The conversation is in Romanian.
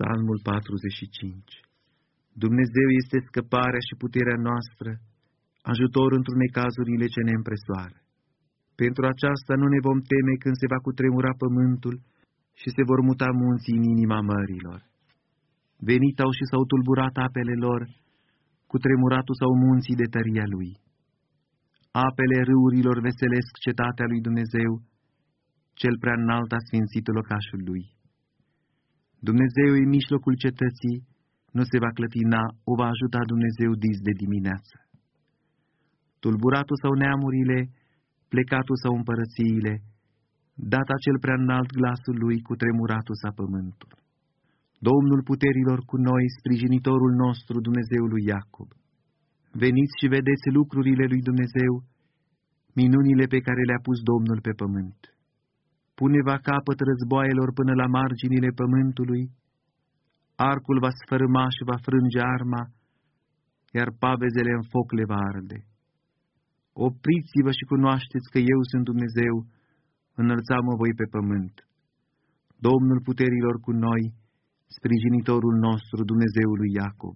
Psalmul 45 Dumnezeu este scăparea și puterea noastră, ajutor într cazurile ce ne împresoară. Pentru aceasta nu ne vom teme când se va cutremura pământul și se vor muta munții în inima mărilor. Venit au și s-au tulburat apele lor, cutremuratul sau munții de tăria lui. Apele râurilor veselesc cetatea lui Dumnezeu, cel prea înalt a sfințit locașul lui. Dumnezeu în mijlocul cetății, nu se va clătina, o va ajuta Dumnezeu dis de dimineață. Tulburatul sau neamurile, plecatul sau împărățiile, data cel prea înalt glasul lui cu tremuratul sa pământul. Domnul puterilor cu noi, sprijinitorul nostru, Dumnezeului Iacob. Veniți și vedeți lucrurile lui Dumnezeu, minunile pe care le-a pus Domnul pe pământ pune va capăt războaielor până la marginile pământului, arcul va sfărâma și va frânge arma, iar pavezele în foc le va arde. Opriți-vă și cunoașteți că eu sunt Dumnezeu, înălțam-mă voi pe pământ. Domnul puterilor cu noi, sprijinitorul nostru, Dumnezeului Iacob.